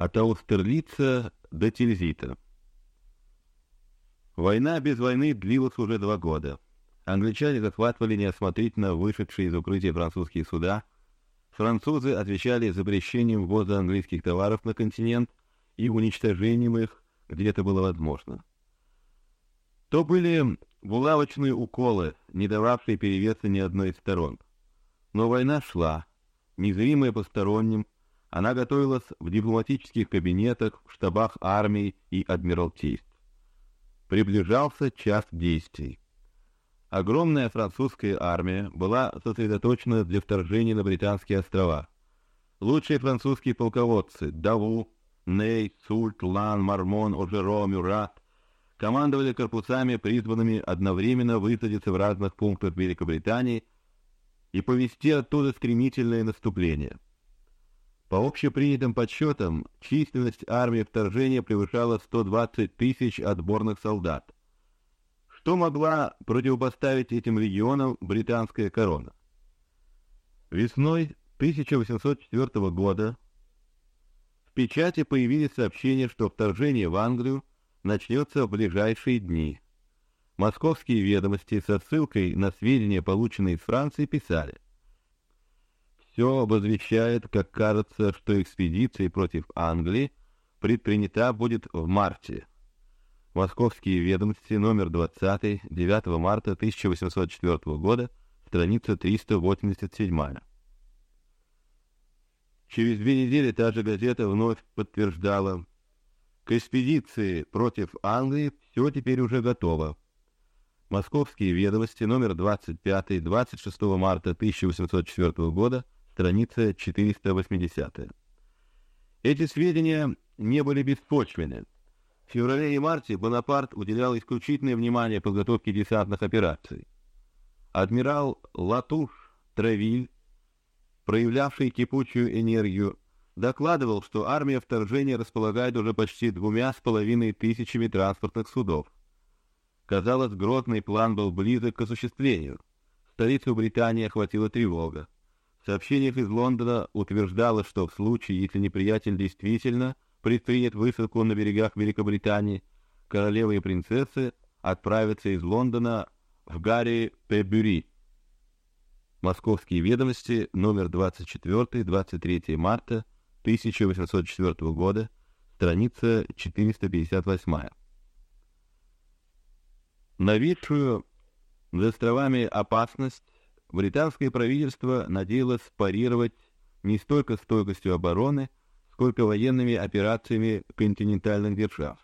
от Аустерлица до Тильзита. Война без войны длилась уже два года. Англичане захватывали неосмотрительно вышедшие из укрытия французские суда. Французы отвечали запрещением ввоза английских товаров на континент и уничтожением их, где это было возможно. То были булавочные уколы, не дававшие перевеса ни одной из сторон. Но война шла, незримая посторонним, она готовилась в дипломатических кабинетах, в штабах армий и адмиралтейств. Приближался час действий. Огромная французская армия была сосредоточена для вторжения на британские острова. Лучшие французские полководцы Даву, Ней, Сульт, Лан, Мармон, Ожеро, Мюрат командовали корпусами, призванными одновременно высадиться в разных пунктах Великобритании и повести оттуда стремительное наступление. По общепринятым подсчетам, численность армии вторжения превышала 120 тысяч отборных солдат. Что могла противопоставить этим легионам британская корона? Весной 1804 года в печати появились сообщения, что вторжение в Англию начнется в ближайшие дни. Московские ведомости со ссылкой на сведения, полученные из Франции, писали: все возвещает, как кажется, что экспедиция против Англии предпринята будет в марте. Московские ведомости, номер 20, 9 марта 1804 года, страница 387. Через две недели та же газета вновь подтверждала: к экспедиции против Англии все теперь уже готово. Московские ведомости, номер 25, 26 марта 1804 года, страница 480. Эти сведения не были беспочвенны. В феврале и марте Бонапарт уделял исключительное внимание подготовке десантных операций. Адмирал Латуш Тревиль, проявлявший кипучую энергию, докладывал, что армия вторжения располагает уже почти двумя с половиной тысячами транспортных судов. Казалось, грозный план был близок к осуществлению. Столицу Британии охватила тревога. В сообщениях из Лондона утверждалось, что в случае, если неприятель действительно предпринят высадку на берегах Великобритании, королевы и принцессы отправятся из Лондона в Гарри Пебюри. Московские ведомости, номер 24, 23 марта 1804 года, страница 458. Нависшую над островами опасность британское правительство надеялось парировать не столько стойкостью обороны, сколько военными операциями континентальных держав.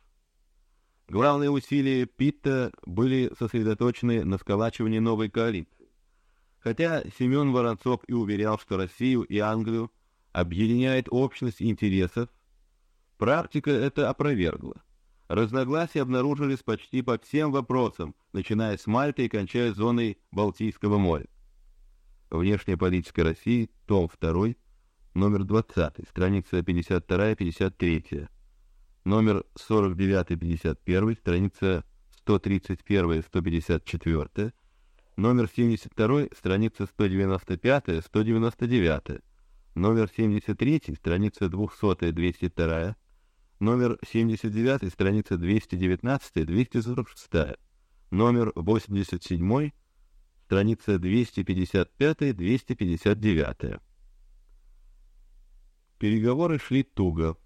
Главные усилия Питта были сосредоточены на сколачивании новой коалиции. Хотя Семен Воронцов и уверял, что Россию и Англию объединяет общность интересов, практика это опровергла. Разногласия обнаружились почти по всем вопросам, начиная с Мальты и кончая зоной Балтийского моря. Внешняя политика России, том 2, номер 20, страница 52-53, номер 49-51, страница 131-154, номер 72, страница 195-199, номер 73, страница 200-202, номер 79, страница 219-246, номер 87, страница 255-259. Переговоры шли туго.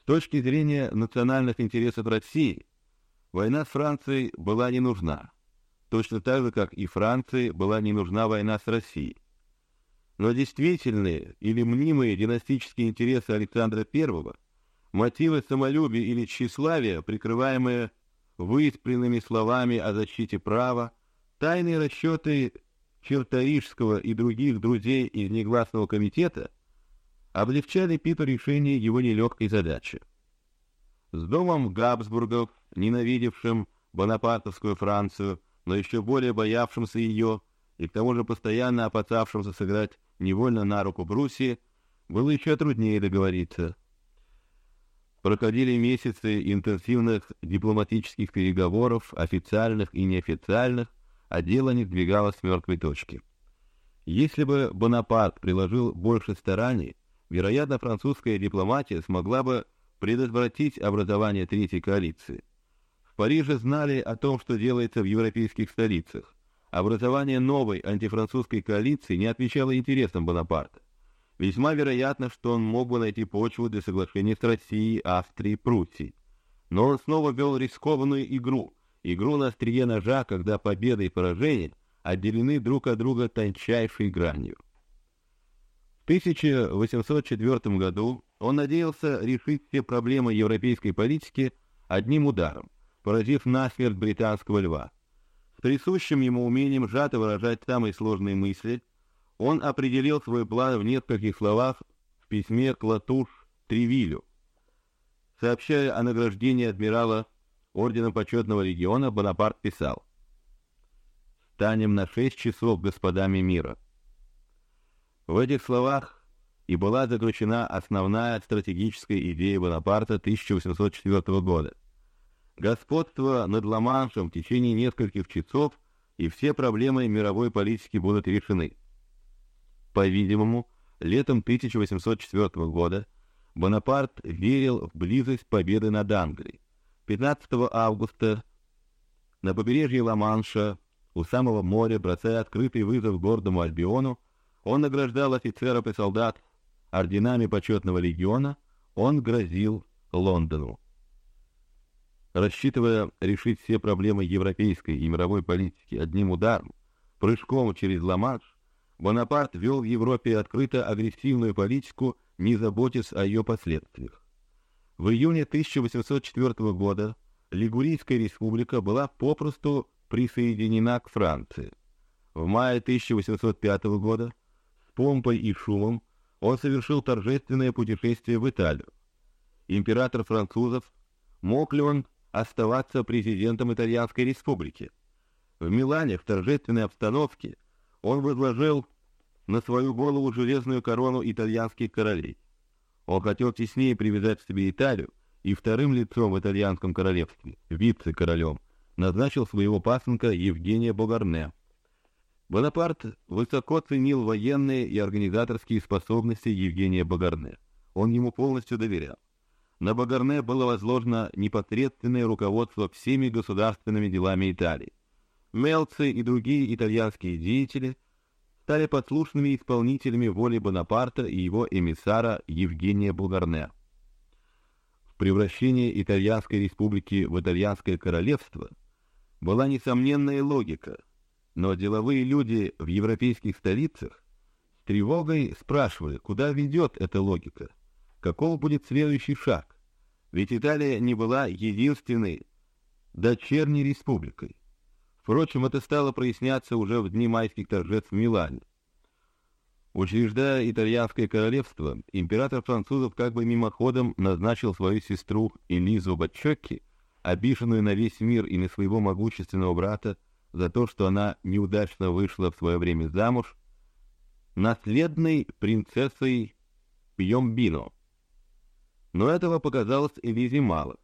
С точки зрения национальных интересов России, война с Францией была не нужна, точно так же, как и Франции была не нужна война с Россией. Но действительные или мнимые династические интересы Александра I, мотивы самолюбия или тщеславия, прикрываемые выспренными словами о защите права, Тайные расчеты Черторижского и других друзей из негласного комитета облегчали Питу решение его нелегкой задачи. С домом Габсбургов, ненавидевшим Бонапартовскую Францию, но еще более боявшимся ее и к тому же постоянно опасавшимся сыграть невольно на руку Пруссии, было еще труднее договориться. Проходили месяцы интенсивных дипломатических переговоров, официальных и неофициальных, а дело не сдвигалось с мертвой точки. Если бы Бонапарт приложил больше стараний, вероятно, французская дипломатия смогла бы предотвратить образование Третьей коалиции. В Париже знали о том, что делается в европейских столицах. Образование новой антифранцузской коалиции не отвечало интересам Бонапарта. Весьма вероятно, что он мог бы найти почву для соглашения с Россией, Австрией, Пруссией. Но он снова вел рискованную игру, игру на острие ножа, когда победа и поражение отделены друг от друга тончайшей гранью. В 1804 году он надеялся решить все проблемы европейской политики одним ударом, поразив насмерть британского льва. С присущим ему умением сжато выражать самые сложные мысли, он определил свой план в нескольких словах в письме к Латуш Тревилю. Сообщая о награждении адмирала орденом почетного легиона, Бонапарт писал: "Станем на шесть часов господами мира". В этих словах и была заключена основная стратегическая идея Бонапарта 1804 года. Господство над Ла-Маншем в течение нескольких часов, и все проблемы мировой политики будут решены. По-видимому, летом 1804 года Бонапарт верил в близость победы над Англией. 15 августа на побережье Ла-Манша у самого моря, бросая открытый вызов гордому Альбиону, он награждал офицеров и солдат орденами почетного легиона, он грозил Лондону. Рассчитывая решить все проблемы европейской и мировой политики одним ударом, прыжком через Ла-Манш, Бонапарт вел в Европе открыто агрессивную политику, не заботясь о ее последствиях. В июне 1804 года Лигурийская республика была попросту присоединена к Франции. В мае 1805 года с помпой и шумом он совершил торжественное путешествие в Италию. Император французов мог ли он оставаться президентом итальянской республики? В Милане в торжественной обстановке он возложил на свою голову железную корону итальянских королей. Он хотел теснее привязать к себе Италию и вторым лицом в итальянском королевстве, вице-королем, назначил своего пасынка Евгения Богарне. Бонапарт высоко ценил военные и организаторские способности Евгения Богарне. Он ему полностью доверял. На Богарне было возложено непосредственное руководство всеми государственными делами Италии. Мелци и другие итальянские деятели – стали послушными исполнителями воли Бонапарта и его эмиссара Евгения Бугарне. В превращении итальянской республики в итальянское королевство была несомненная логика, но деловые люди в европейских столицах с тревогой спрашивали, куда ведет эта логика, каков будет следующий шаг, ведь Италия не была единственной дочерней республикой. Впрочем, это стало проясняться уже в дни майских торжеств в Милане. Учреждая итальянское королевство, император французов как бы мимоходом назначил свою сестру Элизу Баччокки, обиженную на весь мир и на своего могущественного брата за то, что она неудачно вышла в свое время замуж, наследной принцессой Пьембино. Но этого показалось Элизе мало,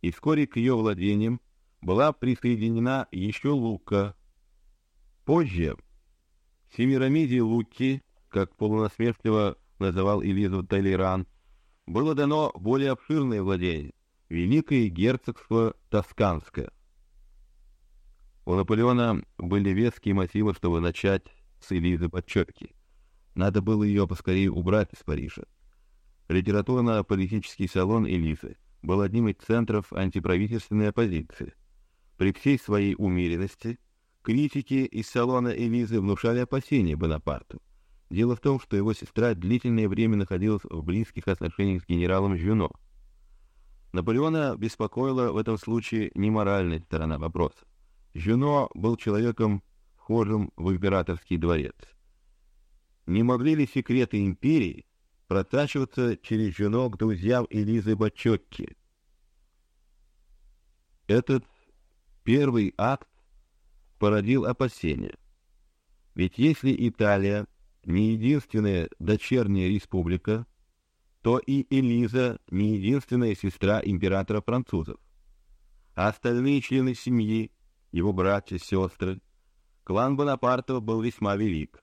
и вскоре к ее владениям была присоединена еще Лука. Позже Семирамиде Луки, как полунасмешливо называл Элизу Толеран, было дано более обширное владение — Великое герцогство Тосканское. У Наполеона были веские мотивы, чтобы начать с Элизы Подчерки. Надо было ее поскорее убрать из Парижа. Литературно-политический салон Элизы был одним из центров антиправительственной оппозиции — при всей своей умеренности критики из салона Элизы внушали опасения Бонапарту. Дело в том, что его сестра длительное время находилась в близких отношениях с генералом Жюно. Наполеона беспокоила в этом случае не моральная сторона вопроса. Жюно был человеком, вхожим в императорский дворец. Не могли ли секреты империи протачиваться через Жюно к друзьям Элизы Бачотки? Этот Первый акт породил опасения. Ведь если Италия не единственная дочерняя республика, то и Элиза не единственная сестра императора французов. А остальные члены семьи, его братья, сестры, клан Бонапартов был весьма велик.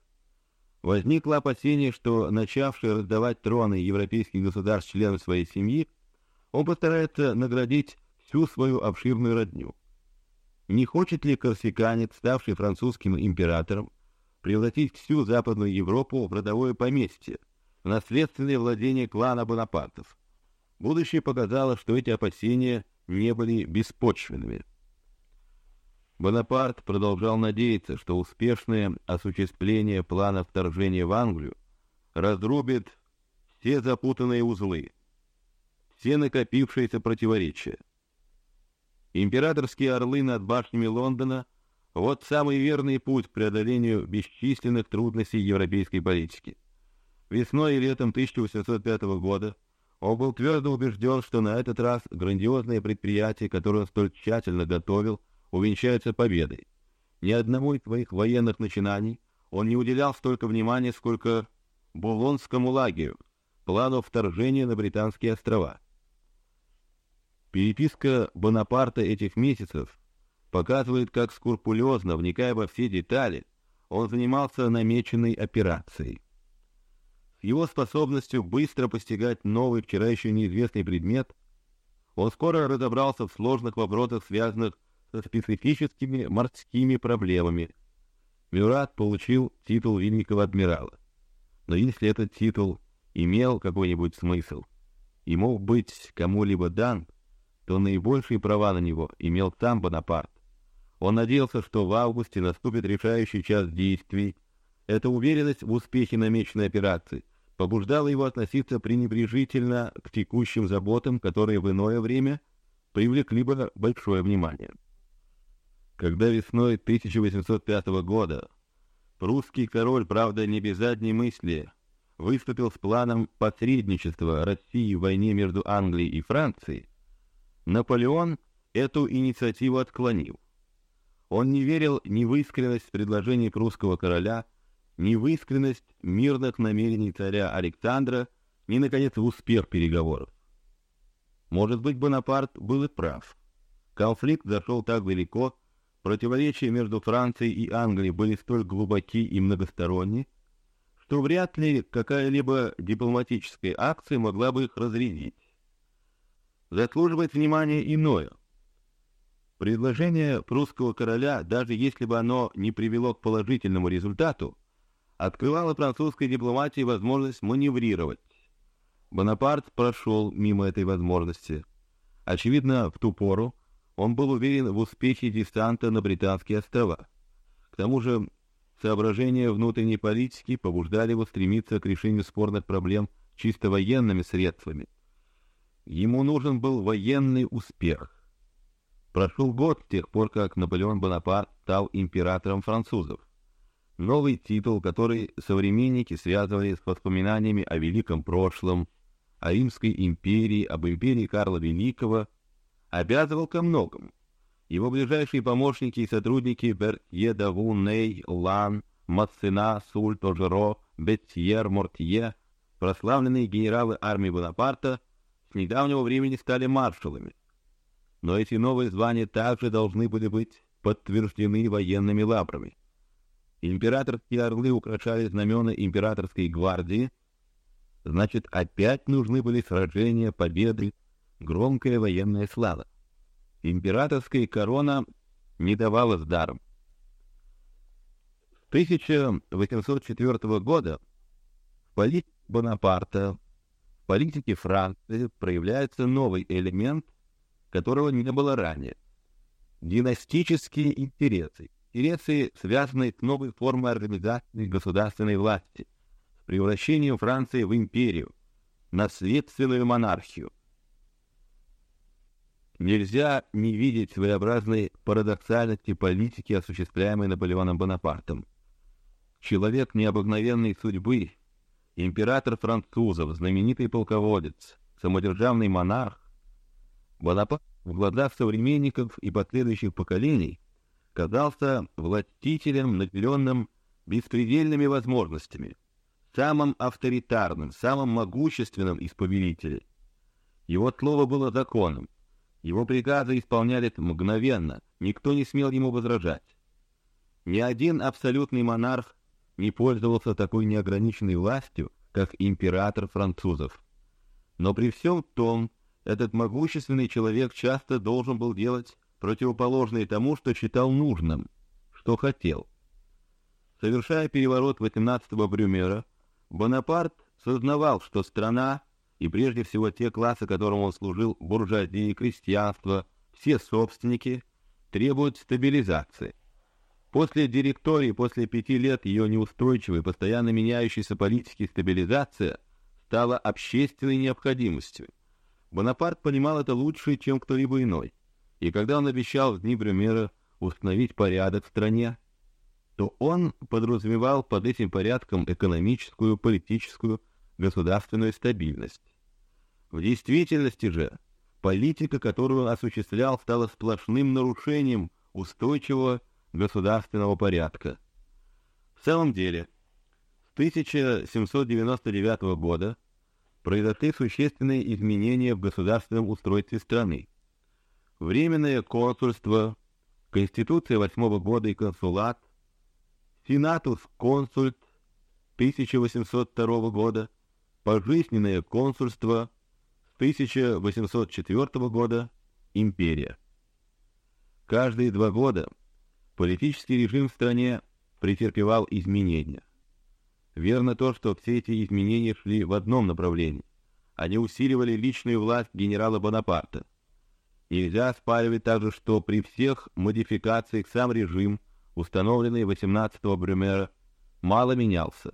Возникло опасение, что начавший раздавать троны европейских государств членам своей семьи, он постарается наградить всю свою обширную родню. Не хочет ли корсиканец, ставший французским императором, превратить всю Западную Европу в родовое поместье, в наследственное владение клана Бонапартов? Будущее показало, что эти опасения не были беспочвенными. Бонапарт продолжал надеяться, что успешное осуществление плана вторжения в Англию разрубит все запутанные узлы, все накопившиеся противоречия. Императорские орлы над башнями Лондона — вот самый верный путь к преодолению бесчисленных трудностей европейской политики. Весной и летом 1805 года он был твердо убежден, что на этот раз грандиозное предприятие, которое он столь тщательно готовил, увенчается победой. Ни одному из своих военных начинаний он не уделял столько внимания, сколько Булонскому лагерю, плану вторжения на британские острова. Переписка Бонапарта этих месяцев показывает, как скрупулезно, вникая во все детали, он занимался намеченной операцией. С его способностью быстро постигать новый, вчера еще неизвестный предмет, он скоро разобрался в сложных вопросах, связанных со специфическими морскими проблемами. Мюрат получил титул великого адмирала. Но если этот титул имел какой-нибудь смысл и мог быть кому-либо дан, то наибольшие права на него имел сам Бонапарт. Он надеялся, что в августе наступит решающий час действий. Эта уверенность в успехе намеченной операции побуждала его относиться пренебрежительно к текущим заботам, которые в иное время привлекли бы большое внимание. Когда весной 1805 года прусский король, правда, не без задней мысли, выступил с планом посредничества России в войне между Англией и Францией, Наполеон эту инициативу отклонил. Он не верил ни в искренность предложений прусского короля, ни в искренность мирных намерений царя Александра, ни, наконец, в успех переговоров. Может быть, Бонапарт был и прав. Конфликт зашел так далеко, противоречия между Францией и Англией были столь глубоки и многосторонни, что вряд ли какая-либо дипломатическая акция могла бы их разрядить заслуживает внимания иное. Предложение прусского короля, даже если бы оно не привело к положительному результату, открывало французской дипломатии возможность маневрировать. Бонапарт прошел мимо этой возможности. Очевидно, в ту пору он был уверен в успехе десанта на британские острова. К тому же соображения внутренней политики побуждали его стремиться к решению спорных проблем чисто военными средствами – Ему нужен был военный успех. Прошел год с тех пор, как Наполеон Бонапарт стал императором французов. Новый титул, который современники связывали с воспоминаниями о великом прошлом, о Римской империи, об империи Карла Великого, обязывал ко многому. Его ближайшие помощники и сотрудники Бертье Даву, Ней, Лан, Массена, Суль, Тожеро, Беттьер, Мортье, прославленные генералы армии Бонапарта — с недавнего времени стали маршалами. Но эти новые звания также должны были быть подтверждены военными лаврами. Императорские орлы украшали знамена императорской гвардии, значит, опять нужны были сражения, победы, громкая военная слава. Императорская корона не давалась даром. С 1804 года в политике Бонапарта политике Франции проявляется новый элемент, которого не было ранее. Династические интересы. Интересы, связанные с новой формой организации государственной власти, с превращением Франции в империю, наследственную монархию. Нельзя не видеть своеобразной парадоксальности политики, осуществляемой Наполеоном Бонапартом. Человек необыкновенной судьбы, император французов, знаменитый полководец, самодержавный монарх, Бонапарт в глазах современников и последующих поколений казался властителем, наделенным беспредельными возможностями, самым авторитарным, самым могущественным из повелителей. Его слово было законом, его приказы исполнялись мгновенно, никто не смел ему возражать. Ни один абсолютный монарх не пользовался такой неограниченной властью, как император французов. Но при всем том, этот могущественный человек часто должен был делать противоположное тому, что считал нужным, что хотел. Совершая переворот 18-го Брюмера, Бонапарт сознавал, что страна и прежде всего те классы, которым он служил, буржуазия, крестьянство, все собственники, требуют стабилизации. После директории, после пяти лет ее неустойчивой, постоянно меняющейся политики стабилизация стала общественной необходимостью. Бонапарт понимал это лучше, чем кто-либо иной, и когда он обещал в дни Брюмера установить порядок в стране, то он подразумевал под этим порядком экономическую, политическую, государственную стабильность. В действительности же политика, которую он осуществлял, стала сплошным нарушением устойчивого государственного порядка. В самом деле, с 1799 года произошли существенные изменения в государственном устройстве страны. Временное консульство, Конституция восьмого года и консулат, Сенатус консульт 1802 года, пожизненное консульство с 1804 года, империя. Каждые два года Политический режим в стране претерпевал изменения. Верно то, что все эти изменения шли в одном направлении. Они усиливали личную власть генерала Бонапарта. Нельзя спаривать также, что при всех модификациях сам режим, установленный 18-го Брюмера, мало менялся.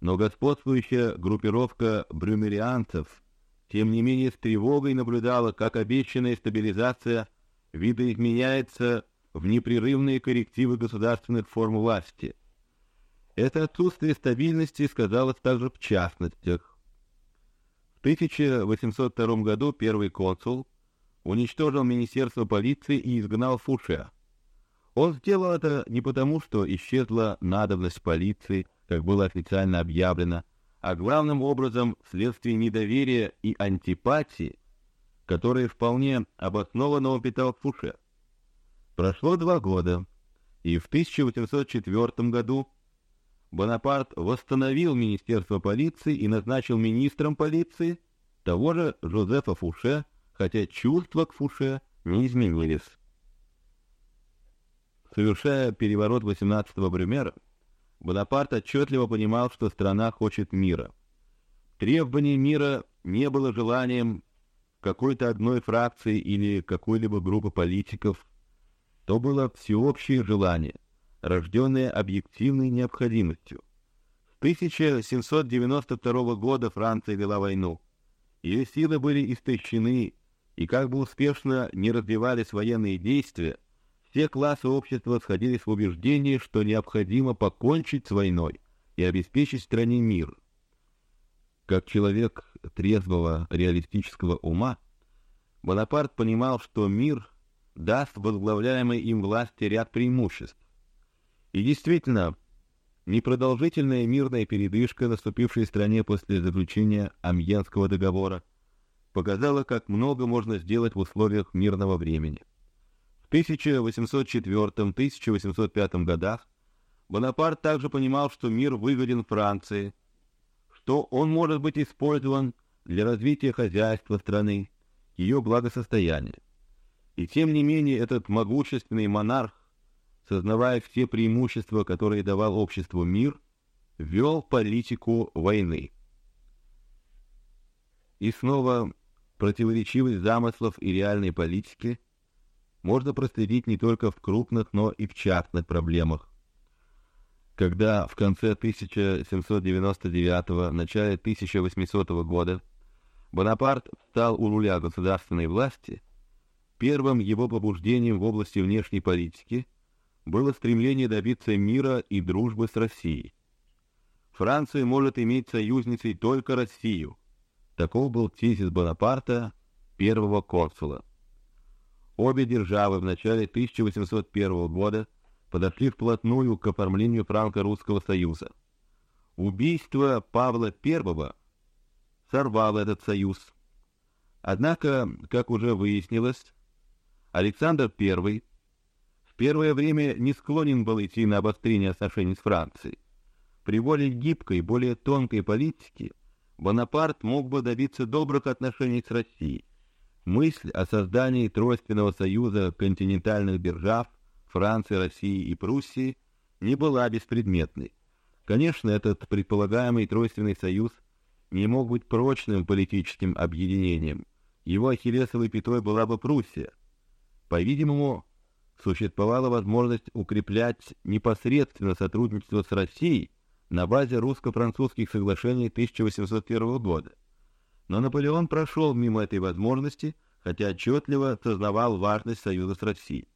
Но господствующая группировка брюмерианцев, тем не менее, с тревогой наблюдала, как обещанная стабилизация видоизменяется в непрерывные коррективы государственных форм власти. Это отсутствие стабильности сказалось также в частностях. В 1802 году первый консул уничтожил министерство полиции и изгнал Фуше. Он сделал это не потому, что исчезла надобность полиции, как было официально объявлено, а главным образом вследствие недоверия и антипатии, которые вполне обоснованно он питал Фуше. Прошло два года, и в 1804 году Бонапарт восстановил Министерство полиции и назначил министром полиции того же Жозефа Фуше, хотя чувства к Фуше не изменились. Совершая переворот 18-го Брюмера, Бонапарт отчетливо понимал, что страна хочет мира. Требование мира не было желанием какой-то одной фракции или какой-либо группы политиков – то было всеобщее желание, рожденное объективной необходимостью. С 1792 года Франция вела войну. Ее силы были истощены, и как бы успешно не развивались военные действия, все классы общества сходились в убеждении, что необходимо покончить с войной и обеспечить стране мир. Как человек трезвого реалистического ума, Бонапарт понимал, что мир даст возглавляемой им власти ряд преимуществ. И действительно, непродолжительная мирная передышка, наступившая в стране после заключения Амьенского договора, показала, как много можно сделать в условиях мирного времени. В 1804-1805 годах Бонапарт также понимал, что мир выгоден Франции, что он может быть использован для развития хозяйства страны, ее благосостояния. И тем не менее этот могущественный монарх, сознавая все преимущества, которые давал обществу мир, вел политику войны. И снова противоречивость замыслов и реальной политики можно проследить не только в крупных, но и в частных проблемах. Когда в конце 1799 начале 1800 года Бонапарт стал у руля государственной власти – Первым его побуждением в области внешней политики было стремление добиться мира и дружбы с Россией. Франция может иметь союзницей только Россию. Таков был тезис Бонапарта, первого консула. Обе державы в начале 1801 года подошли вплотную к оформлению франко-русского союза. Убийство Павла I сорвало этот союз. Однако, как уже выяснилось, Александр I в первое время не склонен был идти на обострение отношений с Францией. При более гибкой, более тонкой политике Бонапарт мог бы добиться добрых отношений с Россией. Мысль о создании тройственного союза континентальных держав Франции, России и Пруссии не была беспредметной. Конечно, этот предполагаемый тройственный союз не мог быть прочным политическим объединением. Его ахиллесовой пятой была бы Пруссия. По-видимому, существовала возможность укреплять непосредственно сотрудничество с Россией на базе русско-французских соглашений 1801 года. Но Наполеон прошел мимо этой возможности, хотя отчетливо сознавал важность союза с Россией.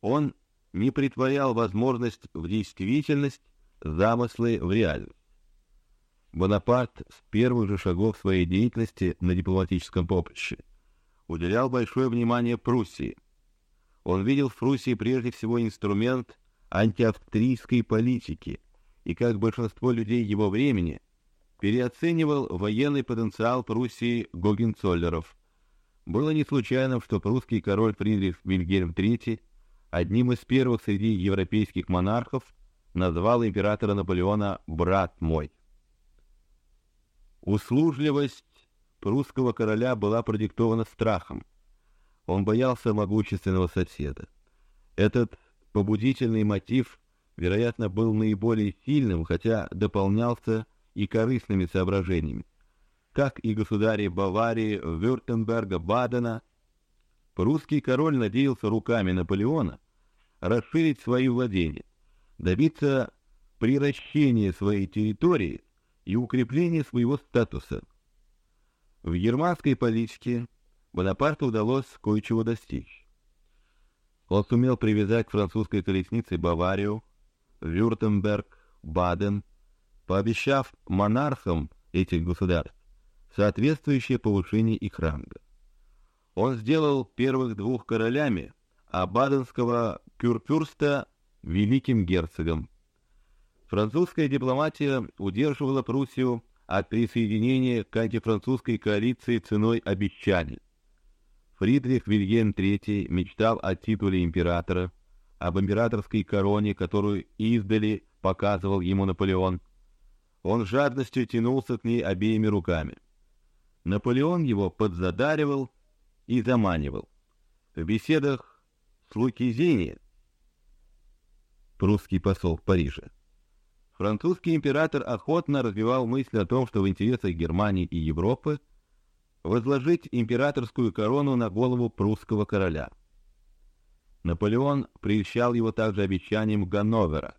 Он не притворял возможность в действительность, замыслы в реальность. Бонапарт с первых же шагов своей деятельности на дипломатическом поприще уделял большое внимание Пруссии. Он видел в Пруссии прежде всего инструмент антиавстрийской политики и, как большинство людей его времени, переоценивал военный потенциал Пруссии Гогенцоллеров. Было не случайным, что прусский король Фридрих Вильгельм III одним из первых среди европейских монархов назвал императора Наполеона брат мой. Услужливость прусского короля была продиктована страхом. Он боялся могущественного соседа. Этот побудительный мотив, вероятно, был наиболее сильным, хотя дополнялся и корыстными соображениями. Как и государи Баварии, Вюртемберга, Бадена, прусский король надеялся руками Наполеона расширить свои владения, добиться приращения своей территории и укрепления своего статуса. В германской политике Бонапарту удалось кое-чего достичь. Он сумел привязать к французской колеснице Баварию, Вюртемберг, Баден, пообещав монархам этих государств соответствующее повышение их ранга. Он сделал первых двух королями, а баденского кюрфюрста великим герцогом. Французская дипломатия удерживала Пруссию от присоединения к антифранцузской коалиции ценой обещаний. Фридрих Вильгельм III мечтал о титуле императора, об императорской короне, которую издали показывал ему Наполеон. Он жадностью тянулся к ней обеими руками. Наполеон его подзадаривал и заманивал. В беседах с Лукизини, прусский посол в Париже, французский император охотно развивал мысль о том, что в интересах Германии и Европы возложить императорскую корону на голову прусского короля. Наполеон прельщал его также обещанием Ганновера.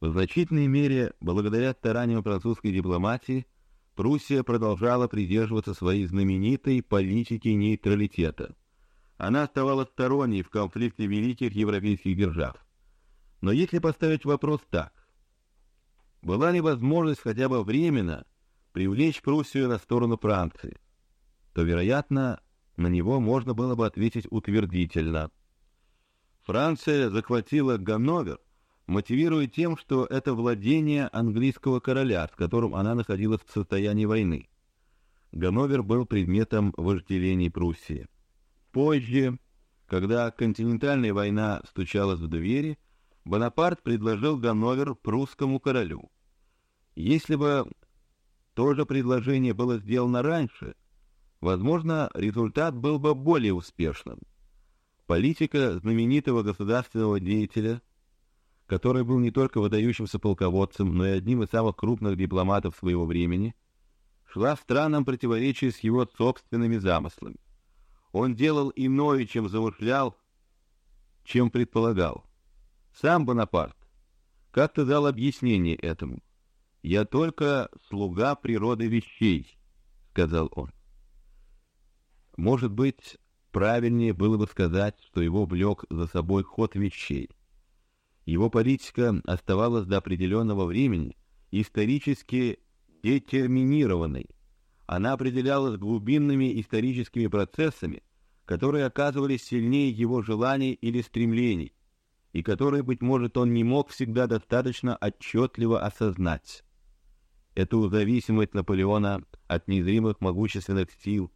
В значительной мере, благодаря стараниям французской дипломатии, Пруссия продолжала придерживаться своей знаменитой политики нейтралитета. Она оставалась сторонней в конфликте великих европейских держав. Но если поставить вопрос так, была ли возможность хотя бы временно привлечь Пруссию на сторону Франции, то, вероятно, на него можно было бы ответить утвердительно. Франция захватила Ганновер, мотивируя тем, что это владение английского короля, с которым она находилась в состоянии войны. Ганновер был предметом вожделений Пруссии. Позже, когда континентальная война стучалась в двери, Бонапарт предложил Ганновер прусскому королю. Если бы то же предложение было сделано раньше, возможно, результат был бы более успешным. Политика знаменитого государственного деятеля, который был не только выдающимся полководцем, но и одним из самых крупных дипломатов своего времени, шла в странном противоречии с его собственными замыслами. Он делал иное, чем замышлял, чем предполагал. Сам Бонапарт как-то дал объяснение этому. Я только слуга природы вещей, сказал он. Может быть, правильнее было бы сказать, что его влек за собой ход вещей. Его политика оставалась до определенного времени исторически детерминированной. Она определялась глубинными историческими процессами, которые оказывались сильнее его желаний или стремлений, и которые, быть может, он не мог всегда достаточно отчетливо осознать эту зависимость Наполеона от незримых могущественных сил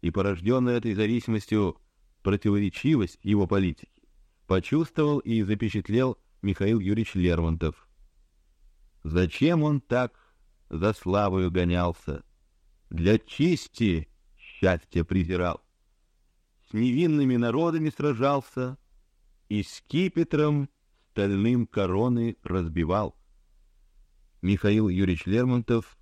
и порожденную этой зависимостью противоречивость его политики почувствовал и запечатлел Михаил Юрьевич Лермонтов. Зачем он так за славою гонялся? Для чести счастье презирал. С невинными народами сражался и скипетром стальным короны разбивал. Михаил Юрьевич Лермонтов.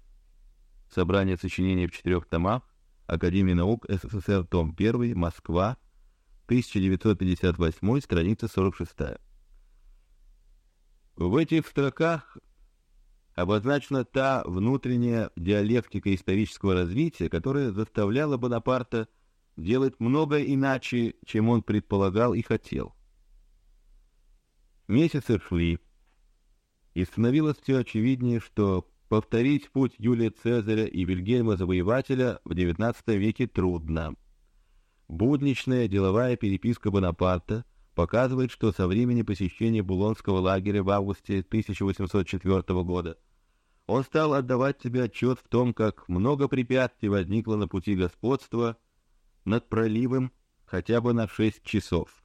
Собрание сочинений в четырех томах. Академия наук СССР, том 1, Москва, 1958, страница 46. В этих строках обозначена та внутренняя диалектика исторического развития, которая заставляла Бонапарта делать многое иначе, чем он предполагал и хотел. Месяцы шли, и становилось все очевиднее, что повторить путь Юлия Цезаря и Вильгельма Завоевателя в XIX веке трудно. Будничная деловая переписка Бонапарта показывает, что со времени посещения Булонского лагеря в августе 1804 года он стал отдавать себе отчет в том, как много препятствий возникло на пути господства над проливом хотя бы на шесть часов.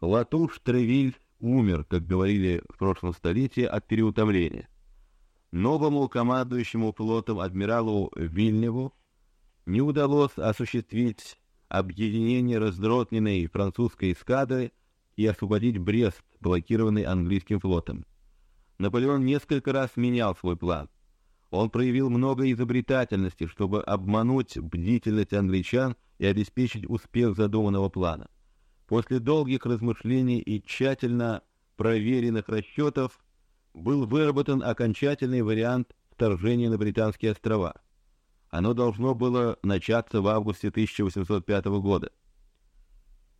Латуш Тревиль умер, как говорили в прошлом столетии, от переутомления. Новому командующему флотом адмиралу Вильневу не удалось осуществить объединение раздрозненной французской эскадры и освободить Брест, блокированный английским флотом. Наполеон несколько раз менял свой план. Он проявил много изобретательности, чтобы обмануть бдительность англичан и обеспечить успех задуманного плана. После долгих размышлений и тщательно проверенных расчетов был выработан окончательный вариант вторжения на британские острова. Оно должно было начаться в августе 1805 года.